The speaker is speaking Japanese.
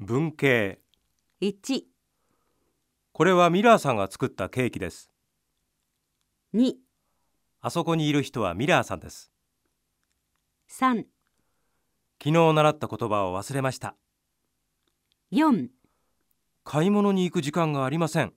文系。1、これはミラーさんが作ったケーキです。2、あそこにいる人はミラーさんです。3、昨日習った言葉を忘れました。4買い物に行く時間がありません。